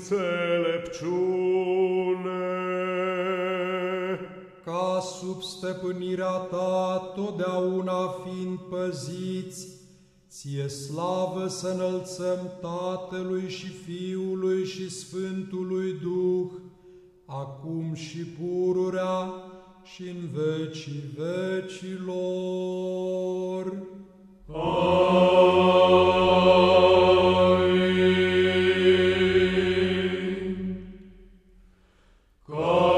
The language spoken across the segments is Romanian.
înțelepciune. Ca sub stăpânirea ta totdeauna fiind păziți, ție slavă să înălțăm Tatălui și Fiului și Sfântului Duh, acum și pururea și în vecii vecilor. Oh!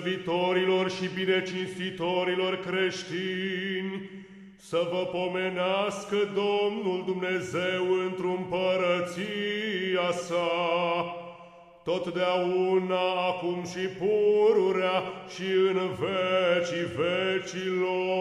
Slăvitorilor și binecinstitorilor creștini, să vă pomenească Domnul Dumnezeu într-un părăția sa, totdeauna, acum și pururea și în vecii vecilor.